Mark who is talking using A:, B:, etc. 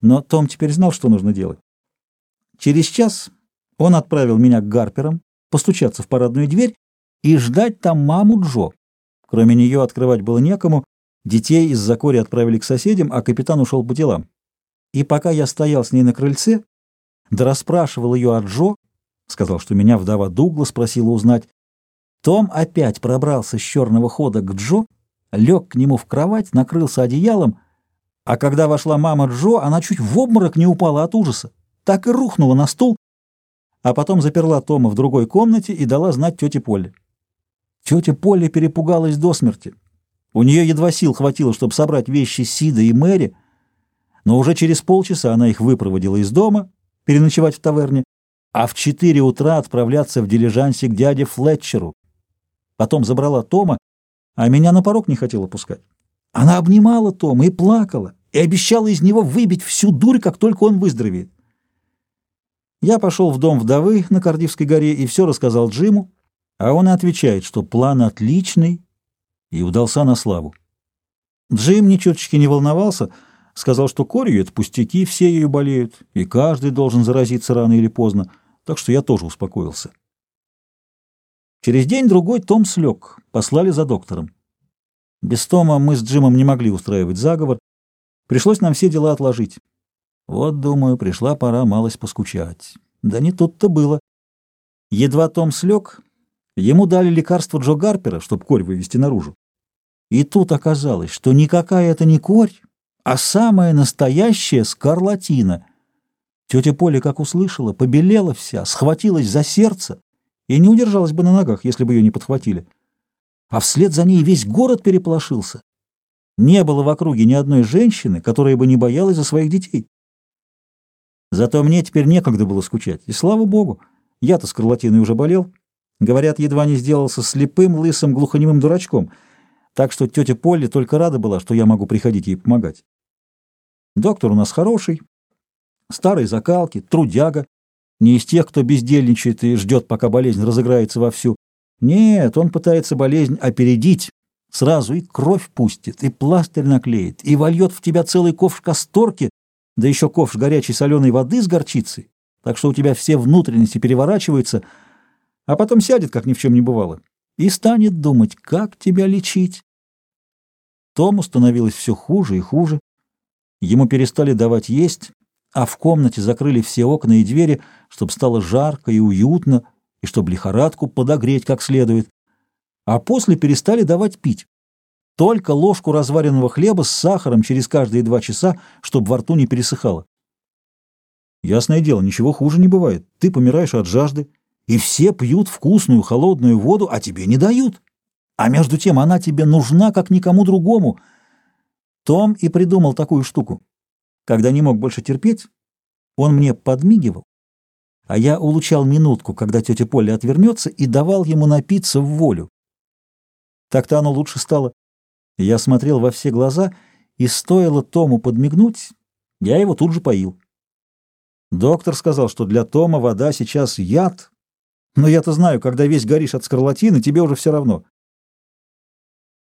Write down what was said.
A: Но Том теперь знал, что нужно делать. Через час он отправил меня к Гарперам, постучаться в парадную дверь и ждать там маму Джо. Кроме нее открывать было некому, детей из-за кори отправили к соседям, а капитан ушел по делам. И пока я стоял с ней на крыльце, да расспрашивал ее о Джо, сказал, что меня вдова Дугла спросила узнать, том опять пробрался с черного хода к Джо, лег к нему в кровать, накрылся одеялом, а когда вошла мама Джо, она чуть в обморок не упала от ужаса, так и рухнула на стул, а потом заперла Тома в другой комнате и дала знать тете Поле. Тетя Полли перепугалась до смерти. У нее едва сил хватило, чтобы собрать вещи Сида и Мэри, но уже через полчаса она их выпроводила из дома, переночевать в таверне, а в четыре утра отправляться в дилижансе к дяде Флетчеру. Потом забрала Тома, а меня на порог не хотела пускать. Она обнимала Тома и плакала, и обещала из него выбить всю дурь, как только он выздоровеет. Я пошел в дом вдовы на Кардивской горе и все рассказал Джиму, а он отвечает, что план отличный и удался на славу. Джим ни чуточки не волновался, сказал, что корью — это пустяки, все ею болеют, и каждый должен заразиться рано или поздно, так что я тоже успокоился. Через день-другой Том слег, послали за доктором. Без Тома мы с Джимом не могли устраивать заговор, пришлось нам все дела отложить. Вот, думаю, пришла пора малость поскучать. Да не тут-то было. Едва Том слег, ему дали лекарство Джо Гарпера, чтобы корь вывести наружу. И тут оказалось, что никакая это не корь, а самая настоящая скарлатина. Тетя Поля, как услышала, побелела вся, схватилась за сердце и не удержалась бы на ногах, если бы ее не подхватили. А вслед за ней весь город переполошился. Не было в округе ни одной женщины, которая бы не боялась за своих детей. Зато мне теперь некогда было скучать. И слава богу, я-то с скарлатиной уже болел. Говорят, едва не сделался слепым, лысым, глухонемым дурачком. Так что тетя Полли только рада была, что я могу приходить ей помогать. Доктор у нас хороший, старой закалки, трудяга, не из тех, кто бездельничает и ждет, пока болезнь разыграется вовсю. Нет, он пытается болезнь опередить, сразу и кровь пустит, и пластырь наклеит, и вольет в тебя целый ковш касторки, да еще ковш горячей соленой воды с горчицей, так что у тебя все внутренности переворачиваются, а потом сядет, как ни в чем не бывало, и станет думать, как тебя лечить. Тому становилось все хуже и хуже. Ему перестали давать есть, а в комнате закрыли все окна и двери, чтобы стало жарко и уютно, и чтобы лихорадку подогреть как следует. А после перестали давать пить. Только ложку разваренного хлеба с сахаром через каждые два часа, чтобы во рту не пересыхало. Ясное дело, ничего хуже не бывает. Ты помираешь от жажды, и все пьют вкусную холодную воду, а тебе не дают. А между тем она тебе нужна, как никому другому. Том и придумал такую штуку. Когда не мог больше терпеть, он мне подмигивал, а я улучал минутку, когда тетя Поля отвернется, и давал ему напиться в волю. Так-то оно лучше стало. Я смотрел во все глаза, и стоило Тому подмигнуть, я его тут же поил. Доктор сказал, что для Тома вода сейчас яд, но я-то знаю, когда весь горишь от скарлатины, тебе уже все равно.